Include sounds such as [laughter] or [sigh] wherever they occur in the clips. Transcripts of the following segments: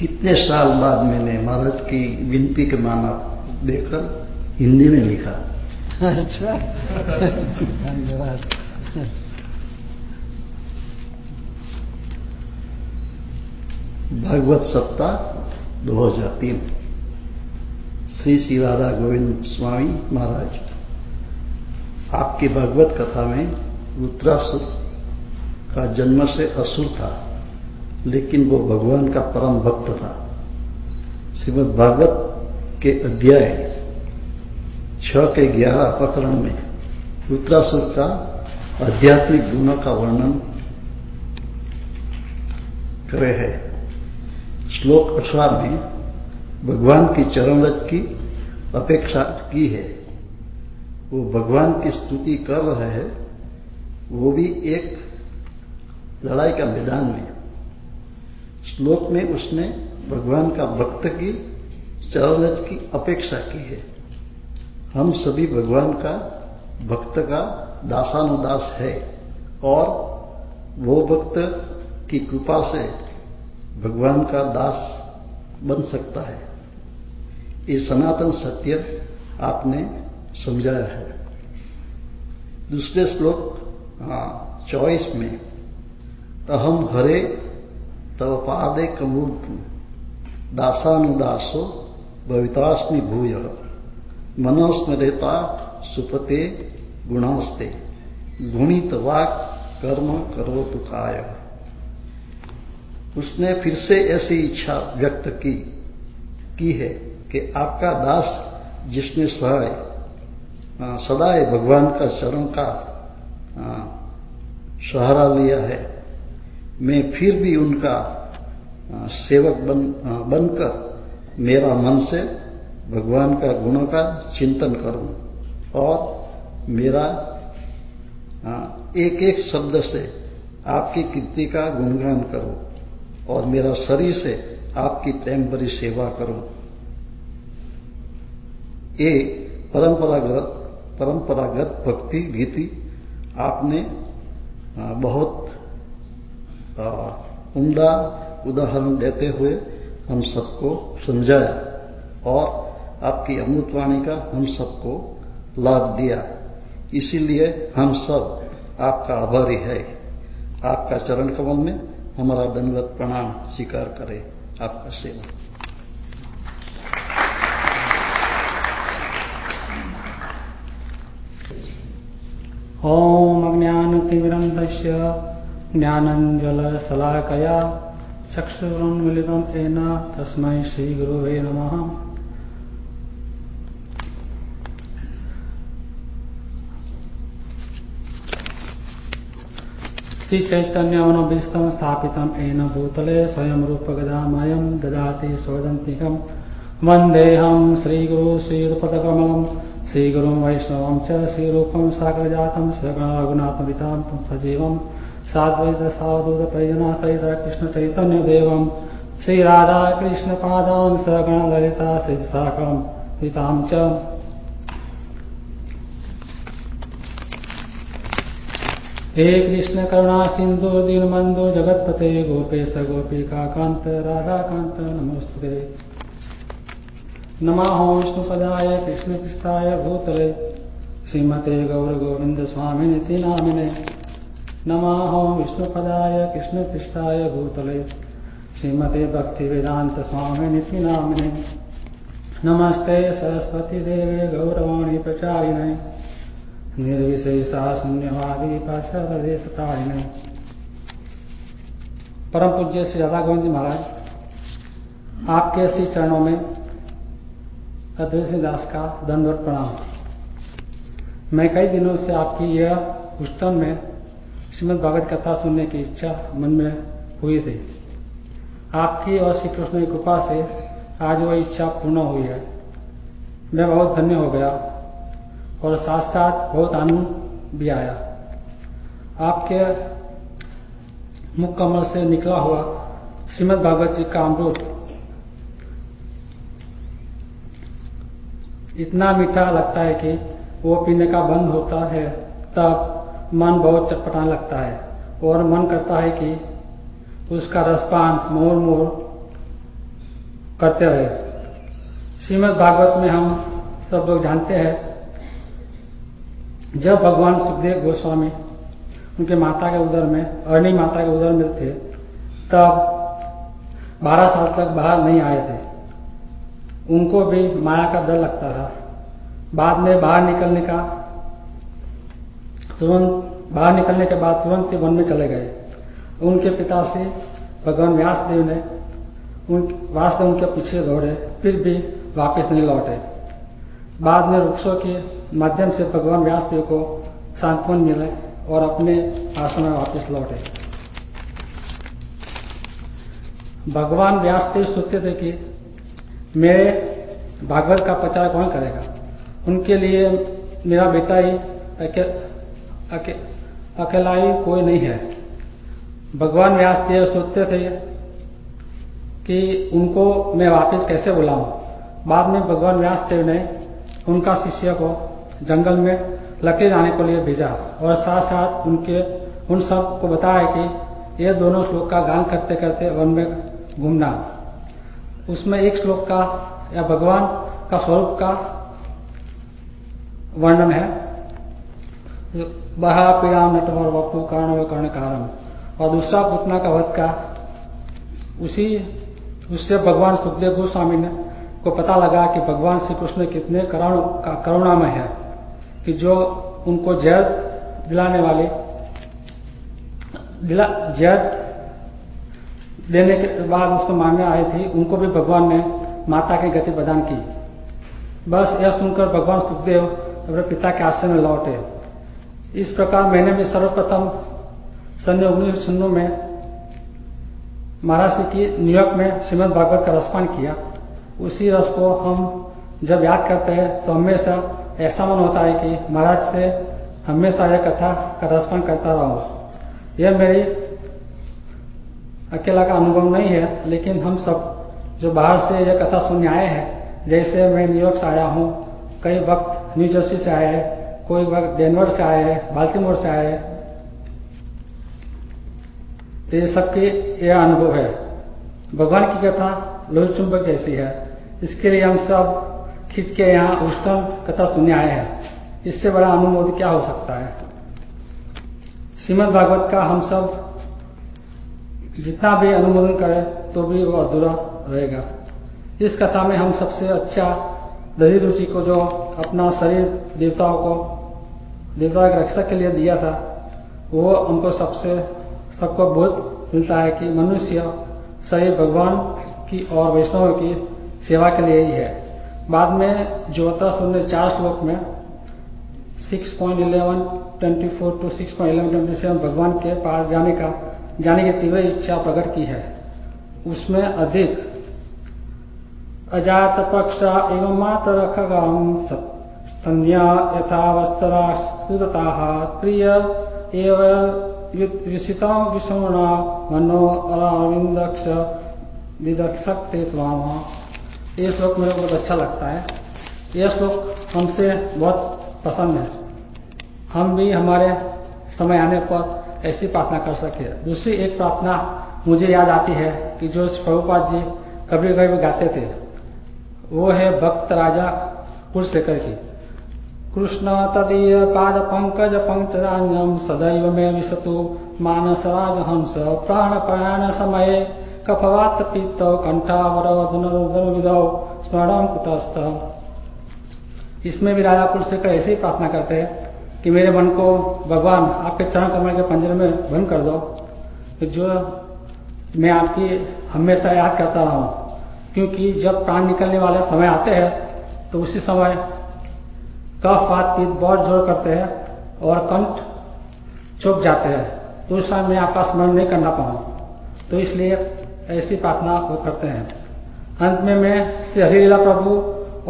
कितने साल बाद मैंने महाराज की विनती के माना देकर हिंदी में लिखा। अच्छा। धन्यवाद। भागवत सप्ताह 2003 श्री श्री राधा गोविंद स्वामी महाराज आपकी भागवत कथा में उत्तरासुर का जन्म से असुर था। लेकिन वो भगवान का परम भक्त था। श्रीमद भागवत के अध्याय छह के ग्यारह प्रकरण में उत्तरासुर का आध्यात्मिक गुणों का वर्णन करे है। श्लोक अठारह में भगवान की चरण रज की अपेक्षा की है। वो भगवान की स्तुति कर रहे हैं, वो भी एक लड़ाई का मैदान में। श्लोक में उसने भगवान का भक्त की, चरणज की अपेक्षा की है। हम सभी भगवान का भक्त का दासानुदास है और वो भक्त की कृपा से भगवान का दास बन सकता है। ये सनातन सत्य आपने समझाया है। दूसरे श्लोक हाँ चौबीस में अहम हरे तव पादे कमूर्त दासानुदासो भवितास्मि भूय। मनोस्मृता सुपते, गुणास्ते। गुणित वाक, कर्म करो तो काय। उसने फिर से ऐसी इच्छा व्यक्त की की है कि आपका दास जिसने सहाय सदाए भगवान का चरण का सहारा लिया है मैं फिर भी उनका सेवक बन बनकर मेरा मन से भगवान का गुणों का चिंतन करूँ और मेरा एक एक शब्द से आपकी कीर्ति का गुणगान करूँ और मेरा शरीर से आपकी प्रेम भरी सेवा करूँ। ये परंपरागत परंपरागत भक्ति गीति आपने बहुत उम्दा उदाहरण देते हुए हम सबको समझाया और आपकी अमृतवाणी का हम सबको लाभ दिया। इसीलिए हम सब आपका आभारी है। आपका चरण कमल में हमारा दंडवत प्रणाम स्वीकार करें। आपका सेवा। ॐ अज्ञानतिमिरन्धस्य ज्ञानञ्जलशलाकया चक्षुरुन्मिलितं येन तस्मै श्रीगुरुवे नमः। श्रीचैतन्यमनोभीष्टं स्थापितं येन भूतले स्वयं रूपगदामयं ददाति स्वदन्तिकं। वन्देऽहं श्रीगुरु श्रीरूपदकमलम् श्रीगुरुं वैष्णवं च श्रीरूपं सागरजातं सगुणात्मवितां तं सजीवं साद्वैतसाधूतपरिजनासहित कृष्णचैतन्यदेवं श्रीराधाकृष्णपादां सगणललिता श्रीसाकं हितां च। हे कृष्ण करुणा सिंधु दीनबंधु जगतपते गोपेश गोपिका कांत राधा कांत नमोस्तुते नमः विष्णुपदाय कृष्णपृष्ठाय भूतले। श्रीमते गौरगोविन्दस्वामिनिति नामिने नमः विष्णुपदाय कृष्णपृष्ठाय भूतले। श्रीमते भक्तिवेदान्तस्वामिनिति नामिने। नमस्ते सरस्वती देवे गौरवाणी प्रचारिणे। निर्विशेषा शून्यवादी पाशादेशतारिणे परम पूज्य श्री राधा गोविंद जी महाराज, आपके श्री चरणों में अद्वैत दास का दंडवत प्रणाम। मैं कई दिनों से आपकी यह पुस्तक में श्रीमद भगवत कथा सुनने की इच्छा मन में हुई थी। आपकी और श्री कृष्ण की कृपा से आज वह इच्छा पूर्ण हुई है। मैं बहुत धन्य हो गया और साथ साथ बहुत आनंद भी आया। आपके मुख कमल से निकला हुआ श्रीमद भागवत जी का अमृत इतना मीठा लगता है कि वो पीने का बंद होता है तब मन बहुत चटपटाने लगता है और मन करता है कि उसका रसपान मोर मोर करते रहे। श्रीमद भागवत में हम सब लोग जानते हैं, जब भगवान सुखदेव गोस्वामी उनके माता के उदर में, अरणी माता के उदर में थे, तब 12 साल तक बाहर नहीं आए थे। उनको भी माया का डर लगता था बाद में बाहर निकलने का तुरंत बाहर निकलने के बाद तुरंत वन में चले गए। उनके पिता से भगवान व्यासदेव ने उन वास्तव उनके पीछे दौड़े, फिर भी वापस नहीं लौटे। बाद में वृक्षों के माध्यम से भगवान व्यासदेव को सांत्वन मिले और अपने आश्रम में वापस लौटे। भगवान व्यासदेव सोचते थे कि मेरे भागवत का प्रचार कौन करेगा? उनके लिए मेरा बेटा ही अके, अके, कोई नहीं है। भगवान व्यासदेव सोचते थे कि उनको मैं वापस कैसे बुलाऊं? बाद में भगवान व्यासदेव ने उनका शिष्य को जंगल में लकड़ी लाने को लिए भेजा और साथ साथ उनके उन सबको बताया कि ये दोनों श्लोक का गान करते करते वन में घूमना। उसमें एक श्लोक का या भगवान का स्वरूप का वर्णन है। बहा पीड़ा नटवर वपु कर्ण कर्ण कारण और दूसरा पुतना का वध का, उसी, उससे भगवान सुखदेव गोस्वामी ने, को पता लगा कि भगवान श्री कृष्ण कितने करुणामय है, कि जो उनको जय दिलाने वाले, दिला, जय देने के बाद उसको मांगने आई थी, उनको भी भगवान ने माता की गति प्रदान की। बस यह सुनकर भगवान सुखदेव अपने पिता के आश्रय में लौटे। इस प्रकार मैंने भी सर्वप्रथम सन उन्नीस सौ में महाराष्ट्र की न्यूयॉर्क में श्रीमद भागवत का रसपान किया। उसी रस को हम जब याद करते हैं तो हमेशा ऐसा मन होता है कि महाराज से हमेशा यह कथा का रसपान करता रहूँ। यह मेरी अकेला का अनुभव नहीं है, लेकिन हम सब जो बाहर से यह कथा सुनने आए हैं, जैसे मैं न्यूयॉर्क से आया हूँ, कई वक्त न्यू जर्सी से आए हैं कोई डेनवर से आए, बाल्टीमोर से आए तो ये सबके यह अनुभव है। भगवान की कथा लोही चुंबक जैसी है। इसके लिए हम सब खींच के यहाँ उष्टम कथा सुनने आए हैं। इससे बड़ा अनुमोद क्या हो सकता है? श्रीमद भागवत का हम सब जितना भी अनुमोदन करें तो भी वो अधूरा रहेगा। इस कथा में हम सबसे अच्छा दही रुचि को जो अपना शरीर देवताओं को देवताओं के रक्षा के लिए दिया था। वो हमको सबसे, सबको बोध मिलता है कि मनुष्य सही भगवान की और वैष्णव की सेवा के लिए ही है। बाद में जो होता सुनने चार श्लोक में 6.11 24 टू 6.11 27 भगवान के पास जाने का, जाने की तीव्र इच्छा प्रकट की है। उसमें अधिक अजात पक्षा एवं मातर खगम स्तन्या यथा वस्त्रा सुदता प्रिय एवं विषिता विषमणा मनो अरविंदक्ष दिदक्षते त्वामा। ये श्लोक मेरे को बहुत अच्छा लगता है। यह श्लोक हमसे बहुत पसंद है। हम भी हमारे समय आने पर ऐसी प्रार्थना कर सके। दूसरी एक प्रार्थना मुझे याद आती है कि जो प्रभुपाद जी कभी कभी गाते थे, वो है भक्त राजा कुलशेखर की। कृष्ण तदीय पाद पंकज पंक्तरान्यम सदैव में विशतु मानस राज हंस प्राण प्रयाण समय कफवात पित्त कंठावरोधन विधौ स्मरण कुटस्थ इसमें भी राजा कुलशेखर ऐसे ही प्रार्थना करते हैं कि मेरे मन को भगवान आपके चरण कमल के पंजरे में भंग कर दो। तो जो मैं आपकी हमेशा याद करता रहा हूँ, क्योंकि जब प्राण निकलने वाले समय आते हैं तो उसी समय कफ वात पीत बहुत ज़ोर करते हैं और कंठ चुप जाते हैं। तो उस समय मैं आपका स्मरण नहीं करना पाऊँ तो इसलिए ऐसी प्रार्थना वो करते हैं। अंत में मैं श्री हरिलीला प्रभु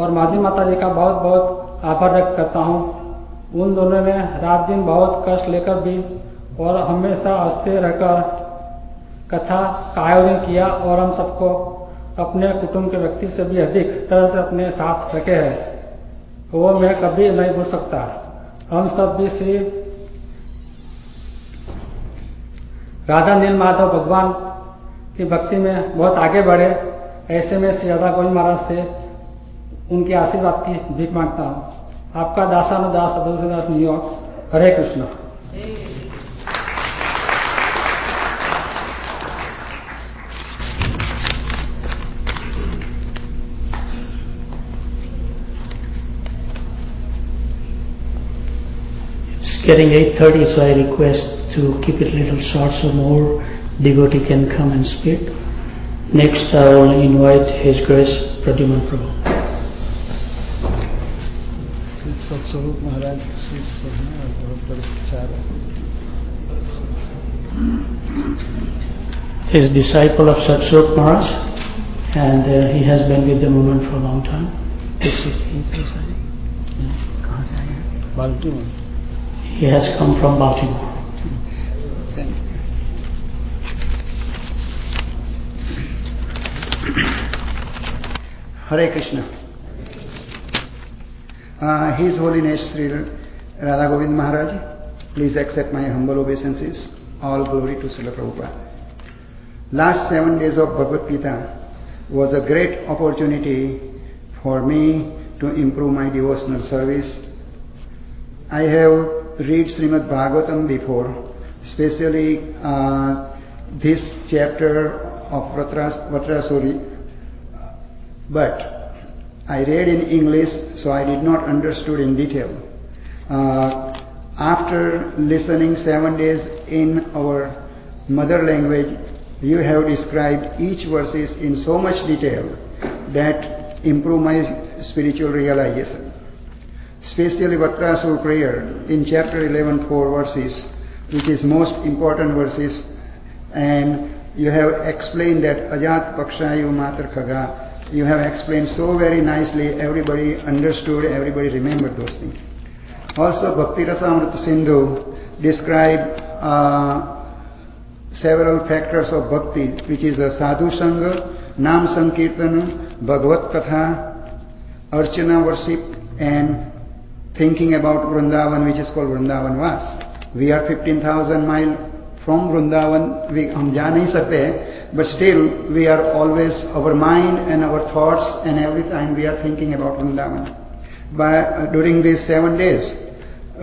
और माधी माता जी का बहुत बहुत आभार व्यक्त करता हूँ। उन दोनों ने रात दिन बहुत कष्ट लेकर भी और हमेशा हँसते रहकर कथा का आयोजन किया और हम सबको अपने कुटुंब के व्यक्ति से भी अधिक तरह से अपने साथ रखे हैं। वो मैं कभी नहीं भूल सकता। हम सब भी श्री राधा नील माधव भगवान की भक्ति में बहुत आगे बढ़े। ऐसे में श्री राधा गोविंद महाराज से उनके आशीर्वाद की भीख माँगता हूँ। आपका दासानुदास दास New York Hare Krishna. getting 8.30 so I request to keep it little short so more devotee can come and speak. Next I will invite His Grace Pradyuman Prabhu. Satsuru Maharaj, uh, disciple of Satsurup Maharaj and uh, he has been with the movement for a long time. Baltimore. He has come from Baltimore. [coughs] Hare Krishna. Uh, His Holiness Sri Radha Govind Maharaj, please accept my humble obeisances. All glory to Srila Prabhupada. Last seven days of Bhagavad Gita was a great opportunity for me to improve my devotional service. I have read Srimad Bhagavatam before, especially uh, this chapter of Vatras- Vatrasuri, but I read in English, so I did not understood in detail. Uh, after listening seven days in our mother language, you have described each verses in so much detail that improve my spiritual realization. Especially Vatrasur prayer in chapter 11, four verses, which is most important verses, and you have explained that Ajat Pakshayu Matar Khaga. You have explained so very nicely, everybody understood, everybody remembered those things. Also, Bhakti Rasamrita Sindhu described uh, several factors of bhakti, which is a sadhu sangha, nam sankirtana, bhagavat katha, archana worship, and thinking about Vrindavan, which is called Vrindavan Vas. We are 15,000 miles from Vrindavan, we hum ja nahi but still we are always, our mind and our thoughts and every time we are thinking about Vrindavan. By, uh, during these seven days,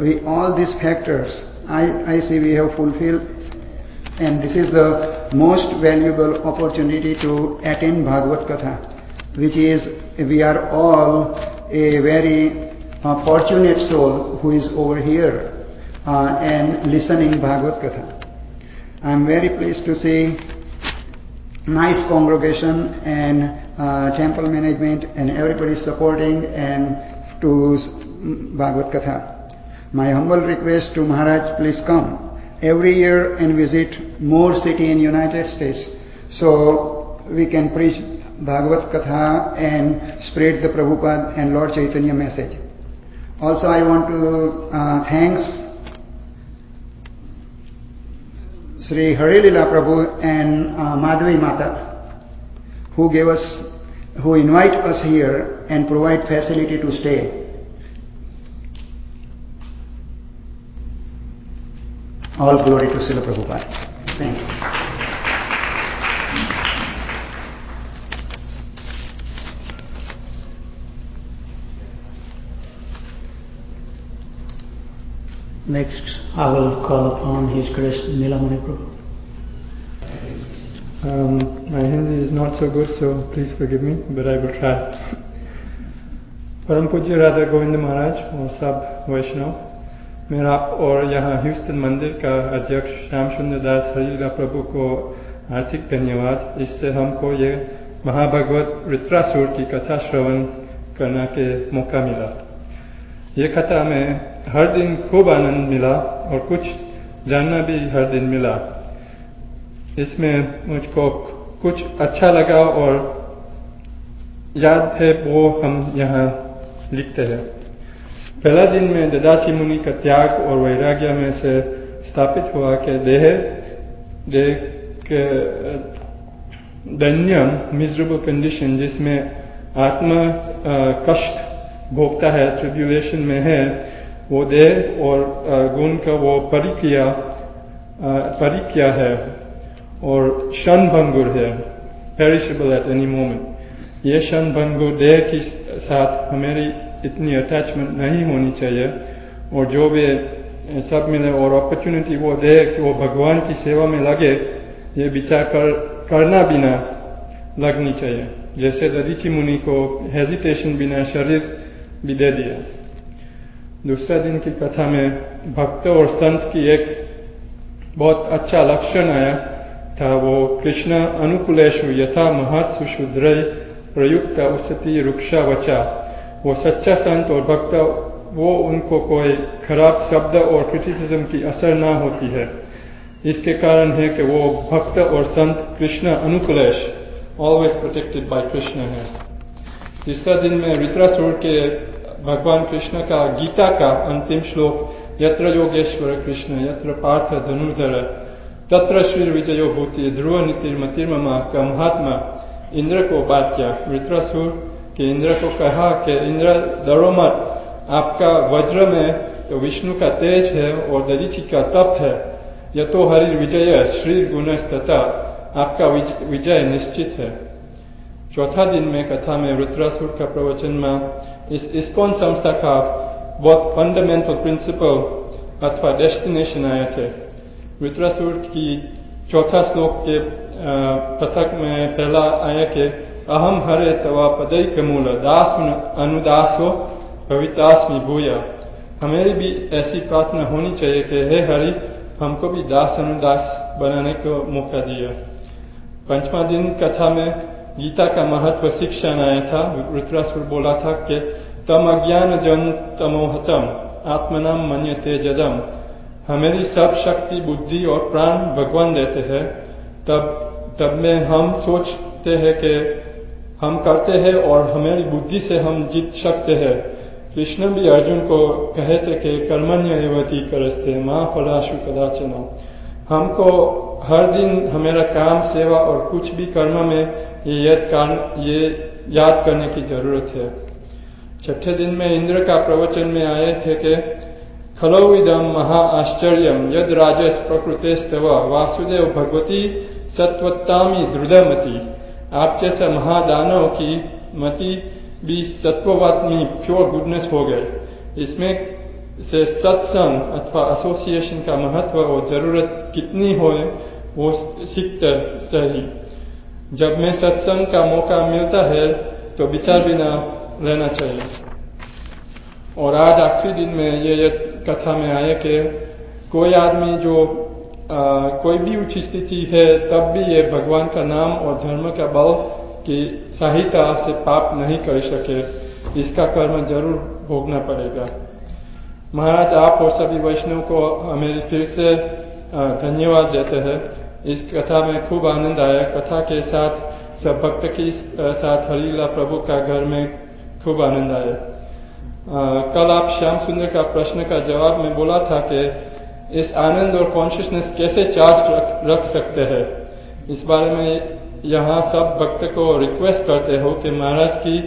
we, all these factors, I, I see we have fulfilled and this is the most valuable opportunity to attain Bhagavad Katha, which is, we are all a very uh, fortunate soul who is over here uh, and listening Bhagavad Katha. I am very pleased to see nice congregation and uh, temple management and everybody supporting and to Bhagavad Katha. My humble request to Maharaj, please come every year and visit more city in United States so we can preach Bhagavad Katha and spread the Prabhupada and Lord Chaitanya message. Also I want to uh, thanks Sri Harilila Prabhu and uh, Madhavi Mata who gave us, who invite us here and provide facility to stay. All glory to Srila Prabhupada. Thank you. Next, I will call upon His Grace Nilamani Prabhu. Um, my Hindi is not so good, so please forgive me, but I will try. परम पूज्य राधा गोविंद महाराज और सब वैष्णव मेरा और यहाँ Houston मंदिर का अध्यक्ष श्याम सुंदर दास हरिला प्रभु को आर्थिक धन्यवाद इससे हमको ये महाभगवत रित्रासुर की कथा श्रवण करने के मौका मिला ये कथा में हर दिन खूब आनंद मिला और कुछ जानना भी हर दिन मिला। इसमें मुझको कुछ अच्छा लगा और याद है वो हम यहाँ लिखते हैं। पहला दिन में ददाची मुनि का त्याग और वैराग्य में से स्थापित हुआ कि देह देह के दैन्यम मिजरेबल कंडीशन जिसमें आत्मा कष्ट भोगता है ट्रिब्यूलेशन में है, वो देह और गुण का वो परिक्रिया परिक्रिया है और क्षण भंगुर है पेरिशेबल एट एनी मोमेंट ये क्षण भंगुर देह के साथ हमारी इतनी अटैचमेंट नहीं होनी चाहिए और जो भी सब मिले और अपॉर्चुनिटी वो दे कि, वो भगवान की सेवा में लगे, ये विचार कर, करना बिना लगनी चाहिए। जैसे ददीची मुनि को हेजिटेशन बिना शरीर भी दे दिया दूसरा दिन की कथा में भक्त और संत की एक बहुत अच्छा लक्षण आया था, वो कृष्ण अनुकूलेशु यथा महत सुशुद्र प्रयुक्त उसती रुक्षा वचा। वो सच्चा संत और भक्त, वो उनको कोई खराब शब्द और क्रिटिसिज्म की असर ना होती है। इसके कारण है कि वो भक्त और संत कृष्ण अनुकुलेश ऑलवेज प्रोटेक्टेड बाय कृष्ण है। तीसरा दिन में वित्रासुर के भगवान कृष्ण का गीता का अंतिम श्लोक, यत्र योगेश्वर कृष्ण, यत्र पार्थ धनुर्धर, तत्र श्री विजयो भूति, ध्रुव नीतिर्मतिर्मा का महात्मा इंद्र को बात किया वित्रासुर के इंद्र को कहा, कि इंद्र डरो मत, आपका वज्र में तो विष्णु का तेज है और दरीची का तप है। यह तो हरि विजय श्री गुण तथा आपका विजय निश्चित है। चौथा दिन में कथा में रुद्रासुर का प्रवचन में इस इस्कॉन संस्था का बहुत फंडामेंटल प्रिंसिपल अथवा डेस्टिनेशन आए थे। रुद्रासुर की चौथा श्लोक के पथक में पहला आया कि अहम हरे तवा पदई कमूल दास अनुदासो भवितास्मी भूया। हमें भी ऐसी प्रार्थना होनी चाहिए कि हे हरि, हमको भी दास अनुदास बनाने को मौका दिया। पंचमा दिन कथा में गीता का महत्व शिक्षण आया था रुद्रासुर बोला था कि तम अज्ञान जन तमोहतम आत्मनाम मन्यते जदम। हमेरी सब शक्ति, बुद्धि और प्राण भगवान देते हैं। तब तब में हम सोचते हैं कि हम करते हैं और हमारी बुद्धि से हम जीत सकते हैं। कृष्ण भी अर्जुन को कहे थे कि कर्मण्य एवती करस्ते माँ फलाशु कदाचन हमको हर दिन हमारा काम, सेवा और कुछ भी कर्म में ये याद ये याद करने की ज़रूरत है। छठे दिन में इंद्र का प्रवचन में आए थे कि खलो इदम महा आश्चर्य, यद राजस प्रकृति स्तव वासुदेव भगवती सत्वत्तामी दृढ़मती। आप जैसा महादानव की मति भी सत्ववात्मी प्योर गुडनेस हो गए। इसमें से सत्संग अथवा एसोसिएशन का महत्व और ज़रूरत कितनी हो वो सीखते सही। जब मैं सत्संग का मौका मिलता है तो विचार बिना लेना चाहिए। और आज आखिरी दिन में ये, ये कथा में आया कि कोई आदमी जो आ, कोई भी उच्च स्थिति है तब भी ये भगवान का नाम और धर्म का बल की सहायता से पाप नहीं कर सके। इसका कर्म ज़रूर भोगना पड़ेगा। महाराज आप और सभी वैष्णव को हमें फिर से धन्यवाद देते हैं। इस कथा में खूब आनंद आया। कथा के साथ सब भक्त के साथ हरिला प्रभु का घर में खूब आनंद आया। कल आप श्याम सुंदर का प्रश्न का जवाब में बोला था कि इस आनंद और कॉन्शियसनेस कैसे चार्ज रख, रख सकते हैं? इस बारे में यहाँ सब भक्त को रिक्वेस्ट करते हो कि महाराज की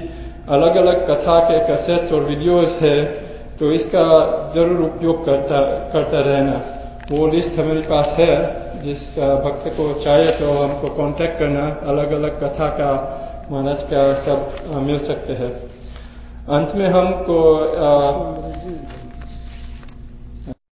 अलग अलग कथा के कैसेट्स और वीडियोस है। तो इसका ज़रूर उपयोग करता करता रहना। वो लिस्ट हमारे पास है, जिस भक्त को चाहे तो हमको कांटेक्ट करना। अलग अलग कथा का मानस का सब मिल सकते हैं। अंत में हमको